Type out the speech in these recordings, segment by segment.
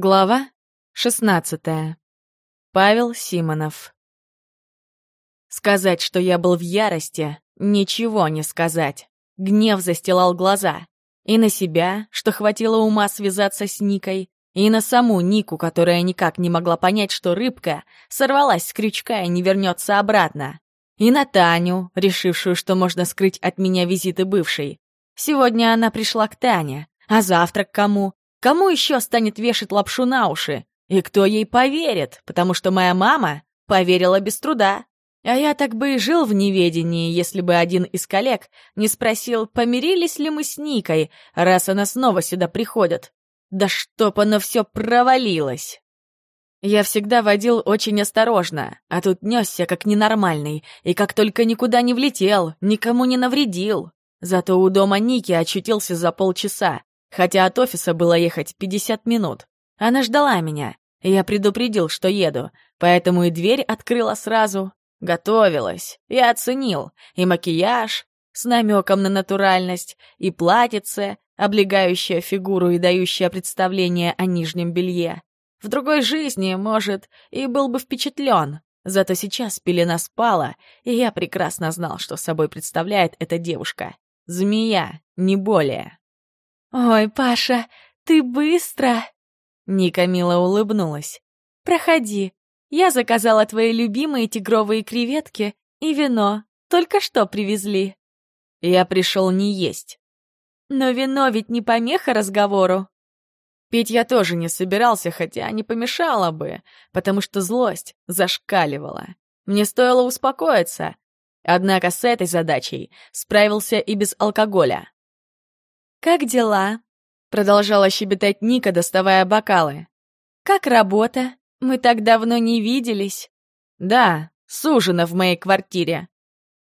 Глава 16. Павел Симонов. Сказать, что я был в ярости, ничего не сказать. Гнев застилал глаза. И на себя, что хватило ума связаться с Никой, и на саму Нику, которая никак не могла понять, что рыбка сорвалась с крючка и не вернется обратно. И на Таню, решившую, что можно скрыть от меня визиты бывшей. Сегодня она пришла к Тане, а завтра к кому? Кому еще станет вешать лапшу на уши? И кто ей поверит? Потому что моя мама поверила без труда. А я так бы и жил в неведении, если бы один из коллег не спросил, помирились ли мы с Никой, раз она снова сюда приходит. Да чтоб оно все провалилось! Я всегда водил очень осторожно, а тут несся как ненормальный, и как только никуда не влетел, никому не навредил. Зато у дома Ники очутился за полчаса, Хотя от офиса было ехать 50 минут. Она ждала меня. Я предупредил, что еду, поэтому и дверь открыла сразу. Готовилась. Я оценил. И макияж с намеком на натуральность, и платьице, облегающее фигуру и дающее представление о нижнем белье. В другой жизни, может, и был бы впечатлен. Зато сейчас пелена спала, и я прекрасно знал, что собой представляет эта девушка. Змея, не более. «Ой, Паша, ты быстро!» Ника мило улыбнулась. «Проходи. Я заказала твои любимые тигровые креветки и вино. Только что привезли». Я пришел не есть. Но вино ведь не помеха разговору. Пить я тоже не собирался, хотя не помешало бы, потому что злость зашкаливала. Мне стоило успокоиться. Однако с этой задачей справился и без алкоголя. «Как дела?» — продолжала щебетать Ника, доставая бокалы. «Как работа? Мы так давно не виделись». «Да, сужена в моей квартире».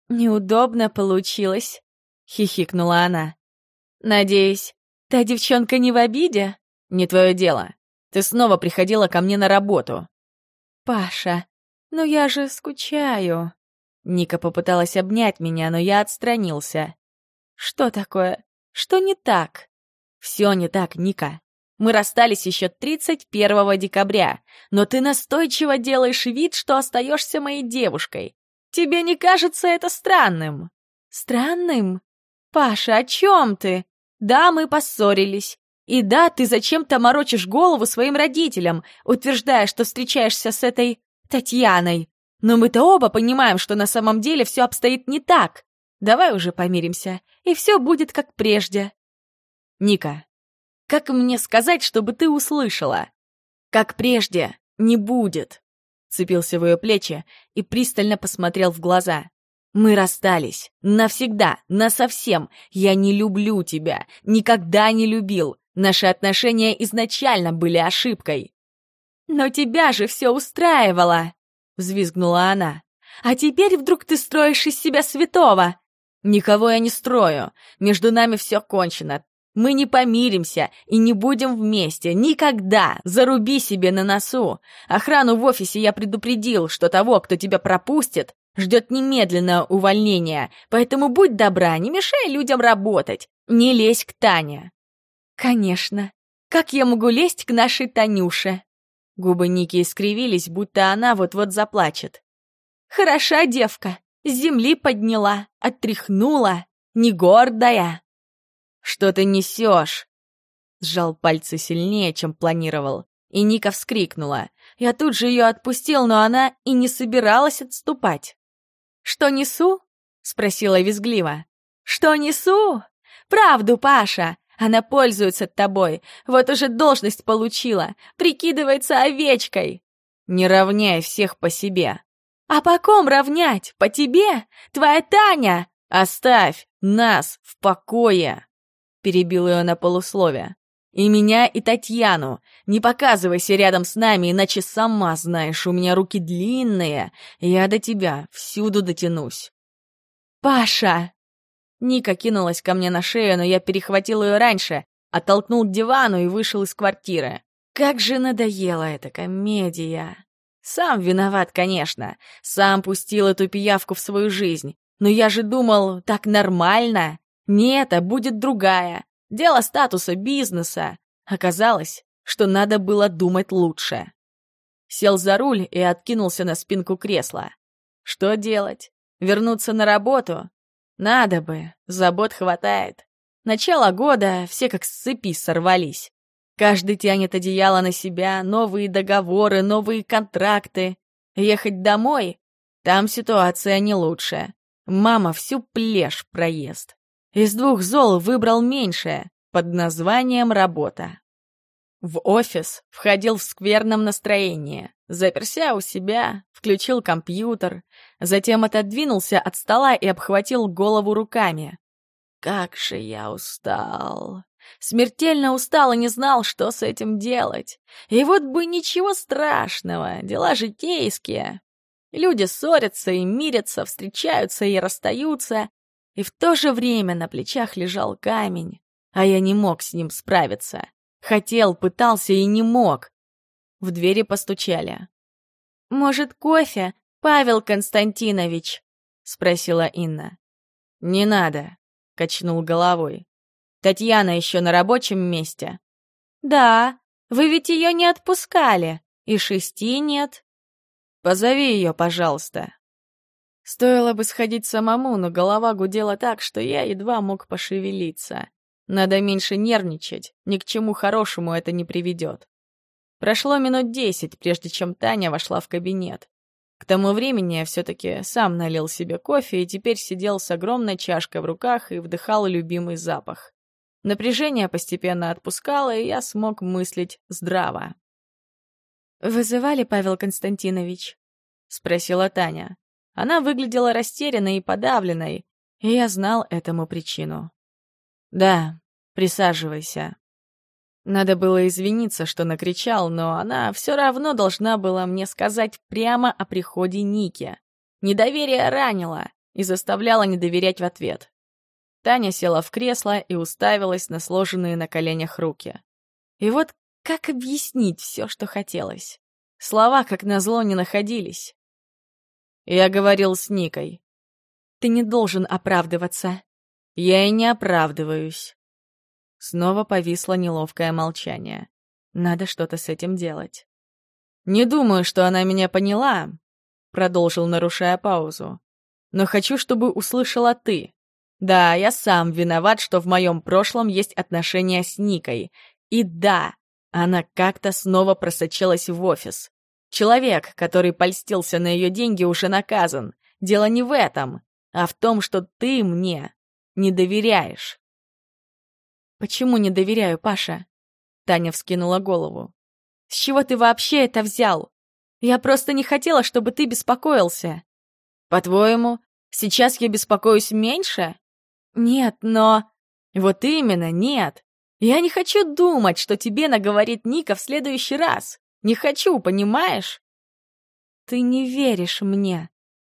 «Неудобно получилось», — хихикнула она. «Надеюсь, та девчонка не в обиде?» «Не твое дело. Ты снова приходила ко мне на работу». «Паша, ну я же скучаю». Ника попыталась обнять меня, но я отстранился. «Что такое? Что не так? Все не так, Ника. Мы расстались еще 31 декабря, но ты настойчиво делаешь вид, что остаешься моей девушкой. Тебе не кажется это странным? Странным? Паша, о чем ты? Да, мы поссорились. И да, ты зачем-то морочишь голову своим родителям, утверждая, что встречаешься с этой Татьяной. Но мы-то оба понимаем, что на самом деле все обстоит не так. Давай уже помиримся, и все будет как прежде. Ника, как мне сказать, чтобы ты услышала? Как прежде не будет. Цепился в ее плечи и пристально посмотрел в глаза. Мы расстались. Навсегда, насовсем. Я не люблю тебя. Никогда не любил. Наши отношения изначально были ошибкой. «Но тебя же все устраивало!» — взвизгнула она. «А теперь вдруг ты строишь из себя святого!» Никого я не строю. Между нами все кончено. Мы не помиримся и не будем вместе. Никогда. Заруби себе на носу. Охрану в офисе я предупредил, что того, кто тебя пропустит, ждет немедленное увольнение. Поэтому будь добра, не мешай людям работать. Не лезь к Тане. Конечно. Как я могу лезть к нашей Танюше? Губы Ники искривились, будто она вот-вот заплачет. Хороша девка. С земли подняла, оттряхнула, не гордая. «Что ты несешь?» Сжал пальцы сильнее, чем планировал, и Ника вскрикнула. Я тут же ее отпустил, но она и не собиралась отступать. «Что несу?» — спросила визгливо. «Что несу? Правду, Паша! Она пользуется тобой, вот уже должность получила, прикидывается овечкой!» «Не равняй всех по себе!» «А по ком равнять? По тебе? Твоя Таня?» «Оставь нас в покое!» Перебил ее на полусловие. «И меня, и Татьяну. Не показывайся рядом с нами, иначе сама знаешь, у меня руки длинные. Я до тебя всюду дотянусь». «Паша!» Ника кинулась ко мне на шею, но я перехватил ее раньше, оттолкнул к дивану и вышел из квартиры. Как же надоела эта комедия! Сам виноват, конечно. Сам пустил эту пиявку в свою жизнь. Но я же думал, так нормально. Нет, а будет другая. Дело статуса, бизнеса. Оказалось, что надо было думать лучше. Сел за руль и откинулся на спинку кресла. Что делать? Вернуться на работу? Надо бы, забот хватает. Начало года, все как с цепи сорвались. Каждый тянет одеяло на себя, новые договоры, новые контракты. Ехать домой? Там ситуация не лучшая. Мама всю плешь проест. Из двух зол выбрал меньшее, под названием «работа». В офис входил в скверном настроении, заперся у себя, включил компьютер, затем отодвинулся от стола и обхватил голову руками. Как же я устал. Смертельно устал и не знал, что с этим делать. И вот бы ничего страшного, дела житейские. Люди ссорятся и мирятся, встречаются и расстаются. И в то же время на плечах лежал камень, а я не мог с ним справиться. Хотел, пытался и не мог. В двери постучали. «Может, кофе, Павел Константинович?» — спросила Инна. «Не надо», — качнул головой. «Татьяна еще на рабочем месте?» «Да, вы ведь ее не отпускали, и шести нет». «Позови ее, пожалуйста». Стоило бы сходить самому, но голова гудела так, что я едва мог пошевелиться. Надо меньше нервничать, ни к чему хорошему это не приведет. Прошло минут десять, прежде чем Таня вошла в кабинет. К тому времени я все-таки сам налил себе кофе и теперь сидел с огромной чашкой в руках и вдыхал любимый запах. Напряжение постепенно отпускало, и я смог мыслить здраво. «Вызывали, Павел Константинович?» — спросила Таня. Она выглядела растерянной и подавленной, и я знал этому причину. «Да, присаживайся». Надо было извиниться, что накричал, но она все равно должна была мне сказать прямо о приходе Ники. Недоверие ранило и заставляло не доверять в ответ. Таня села в кресло и уставилась на сложенные на коленях руки. И вот как объяснить все, что хотелось? Слова, как назло, не находились. Я говорил с Никой. «Ты не должен оправдываться», я и не оправдываюсь. Снова повисло неловкое молчание. Надо что-то с этим делать. «Не думаю, что она меня поняла», — продолжил, нарушая паузу. «Но хочу, чтобы услышала ты. Да, я сам виноват, что в моем прошлом есть отношения с Никой. И да, она как-то снова просочилась в офис. Человек, который польстился на ее деньги, уже наказан. Дело не в этом, а в том, что ты мне не доверяешь. Почему не доверяю, Паша? Таня вскинула голову. С чего ты вообще это взял? Я просто не хотела, чтобы ты беспокоился. По-твоему, сейчас я беспокоюсь меньше? Нет, но... Вот именно, нет. Я не хочу думать, что тебе наговорит Ника в следующий раз. Не хочу, понимаешь? Ты не веришь мне.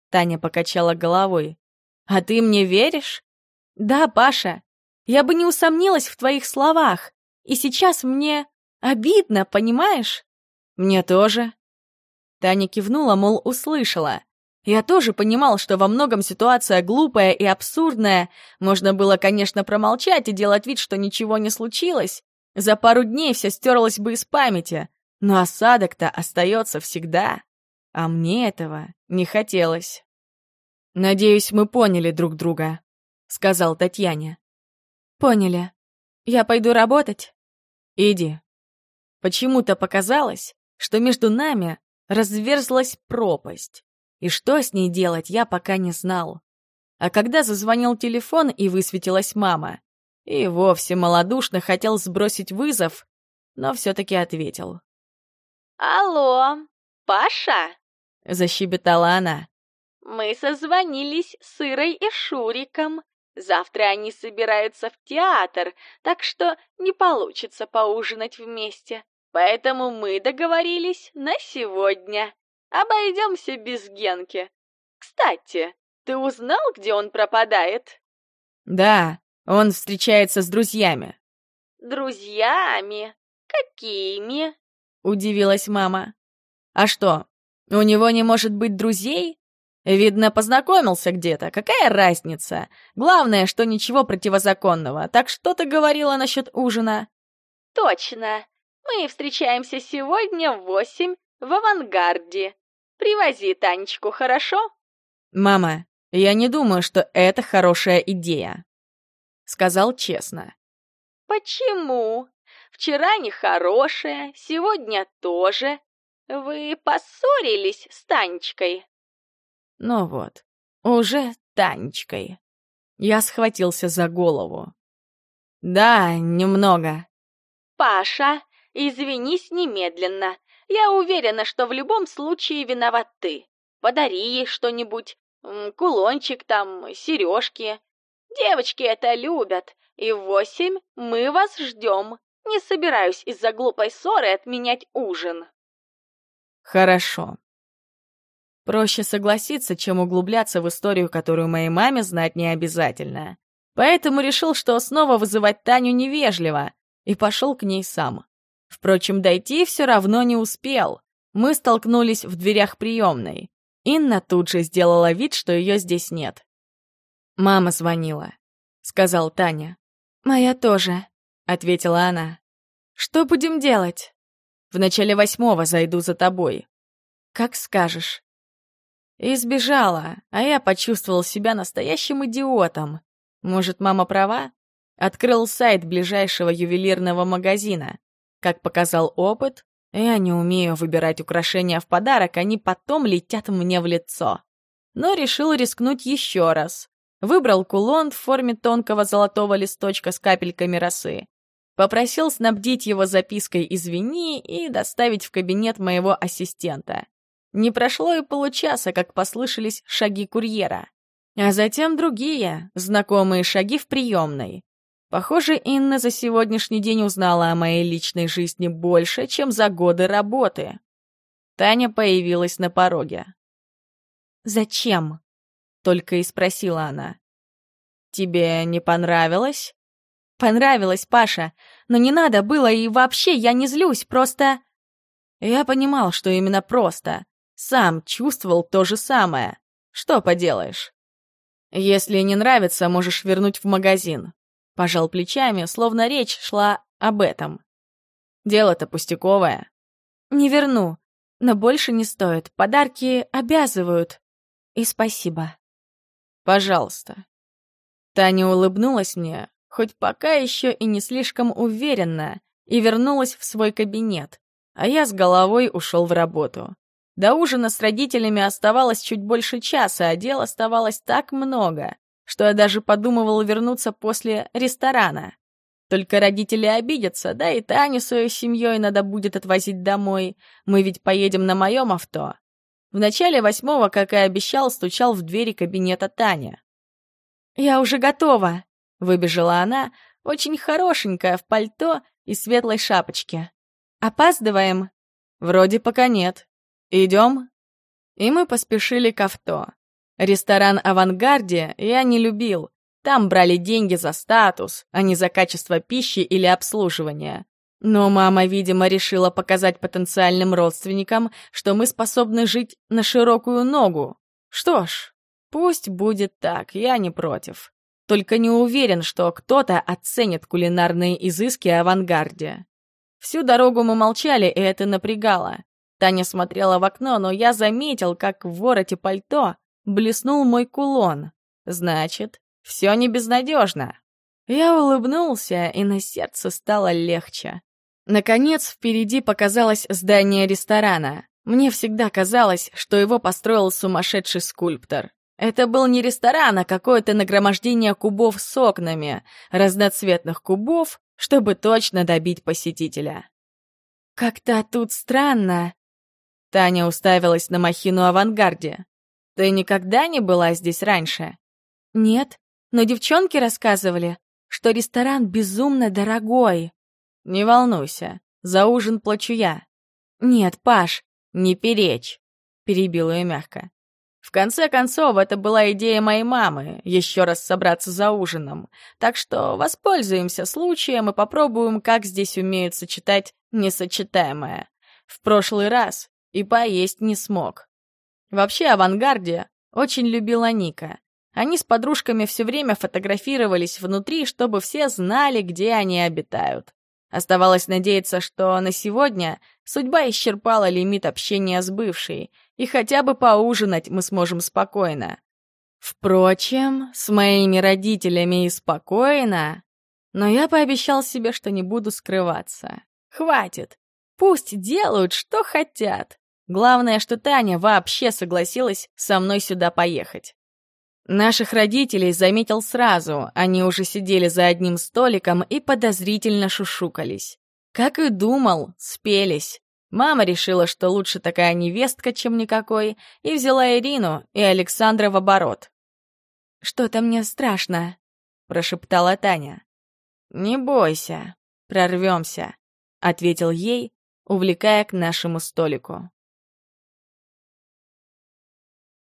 Таня покачала головой. А ты мне веришь? «Да, Паша, я бы не усомнилась в твоих словах, и сейчас мне обидно, понимаешь?» «Мне тоже». Таня кивнула, мол, услышала. Я тоже понимал, что во многом ситуация глупая и абсурдная. Можно было, конечно, промолчать и делать вид, что ничего не случилось. За пару дней все стерлось бы из памяти. Но осадок-то остается всегда. А мне этого не хотелось. Надеюсь, мы поняли друг друга. — сказал Татьяне. «Поняли. Я пойду работать?» «Иди». Почему-то показалось, что между нами разверзлась пропасть. И что с ней делать, я пока не знал. А когда зазвонил телефон и высветилась мама, и вовсе малодушно хотел сбросить вызов, но все-таки ответил. «Алло, Паша?» — защебетала она. «Мы созвонились с Ирой и Шуриком. Завтра они собираются в театр, так что не получится поужинать вместе. Поэтому мы договорились на сегодня. Обойдемся без Генки. Кстати, ты узнал, где он пропадает? Да, он встречается с друзьями. Друзьями? Какими? Удивилась мама. А что, у него не может быть друзей? Видно, познакомился где-то. Какая разница? Главное, что ничего противозаконного. Так что ты говорила насчет ужина? Точно. Мы встречаемся сегодня в восемь в авангарде. Привози Танечку, хорошо? Мама, я не думаю, что это хорошая идея. Сказал честно. Почему? Вчера нехорошая, сегодня тоже. Вы поссорились с Танечкой? Ну вот, уже Танечкой. Я схватился за голову. Да, немного. Паша, извинись немедленно. Я уверена, что в любом случае виноват ты. Подари ей что-нибудь, кулончик там, сережки. Девочки это любят, и в восемь мы вас ждем. Не собираюсь из-за глупой ссоры отменять ужин. Хорошо. Проще согласиться, чем углубляться в историю, которую моей маме знать не обязательно. Поэтому решил, что снова вызывать Таню невежливо, и пошел к ней сам. Впрочем, дойти все равно не успел. Мы столкнулись в дверях приемной. Инна тут же сделала вид, что ее здесь нет. «Мама звонила», — сказал Таня. «Моя тоже», — ответила она. «Что будем делать?» «В начале восьмого зайду за тобой». «Как скажешь». И сбежала, а я почувствовал себя настоящим идиотом. Может, мама права? Открыл сайт ближайшего ювелирного магазина. Как показал опыт, я не умею выбирать украшения в подарок, они потом летят мне в лицо. Но решил рискнуть еще раз. Выбрал кулон в форме тонкого золотого листочка с капельками росы. Попросил снабдить его запиской «Извини» и доставить в кабинет моего ассистента. Не прошло и получаса, как послышались шаги курьера. А затем другие, знакомые шаги в приемной. Похоже, Инна за сегодняшний день узнала о моей личной жизни больше, чем за годы работы. Таня появилась на пороге. «Зачем?» — только и спросила она. «Тебе не понравилось?» «Понравилось, Паша, но не надо было, и вообще я не злюсь, просто...» Я понимал, что именно просто. Сам чувствовал то же самое. Что поделаешь? Если не нравится, можешь вернуть в магазин. Пожал плечами, словно речь шла об этом. Дело-то пустяковое. Не верну, но больше не стоит. Подарки обязывают. И спасибо. Пожалуйста. Таня улыбнулась мне, хоть пока еще и не слишком уверенно, и вернулась в свой кабинет, а я с головой ушел в работу. До ужина с родителями оставалось чуть больше часа, а дел оставалось так много, что я даже подумывал вернуться после ресторана. Только родители обидятся, да и Таню свою семьей надо будет отвозить домой. Мы ведь поедем на моем авто. В начале восьмого, как и обещал, стучал в двери кабинета Таня. «Я уже готова!» — выбежала она, очень хорошенькая, в пальто и светлой шапочке. «Опаздываем?» «Вроде пока нет». «Идем?» И мы поспешили к авто. Ресторан «Авангарде» я не любил. Там брали деньги за статус, а не за качество пищи или обслуживания. Но мама, видимо, решила показать потенциальным родственникам, что мы способны жить на широкую ногу. Что ж, пусть будет так, я не против. Только не уверен, что кто-то оценит кулинарные изыски авангарде. Всю дорогу мы молчали, и это напрягало. Таня смотрела в окно, но я заметил, как в вороте пальто блеснул мой кулон. Значит, все не безнадежно. Я улыбнулся, и на сердце стало легче. Наконец, впереди показалось здание ресторана. Мне всегда казалось, что его построил сумасшедший скульптор. Это был не ресторан, а какое-то нагромождение кубов с окнами, разноцветных кубов, чтобы точно добить посетителя. «Как-то тут странно», Таня уставилась на махину авангарде. «Ты никогда не была здесь раньше?» «Нет, но девчонки рассказывали, что ресторан безумно дорогой». «Не волнуйся, за ужин плачу я». «Нет, Паш, не перечь», — перебила ее мягко. В конце концов, это была идея моей мамы — еще раз собраться за ужином. Так что воспользуемся случаем и попробуем, как здесь умеют сочетать несочетаемое. В прошлый раз и поесть не смог. Вообще, авангарде очень любила Ника. Они с подружками все время фотографировались внутри, чтобы все знали, где они обитают. Оставалось надеяться, что на сегодня судьба исчерпала лимит общения с бывшей, и хотя бы поужинать мы сможем спокойно. Впрочем, с моими родителями и спокойно, но я пообещал себе, что не буду скрываться. Хватит. Пусть делают, что хотят. Главное, что Таня вообще согласилась со мной сюда поехать. Наших родителей заметил сразу, они уже сидели за одним столиком и подозрительно шушукались. Как и думал, спелись. Мама решила, что лучше такая невестка, чем никакой, и взяла Ирину и Александра в оборот. «Что-то мне страшно», — прошептала Таня. «Не бойся, прорвемся», — ответил ей, увлекая к нашему столику.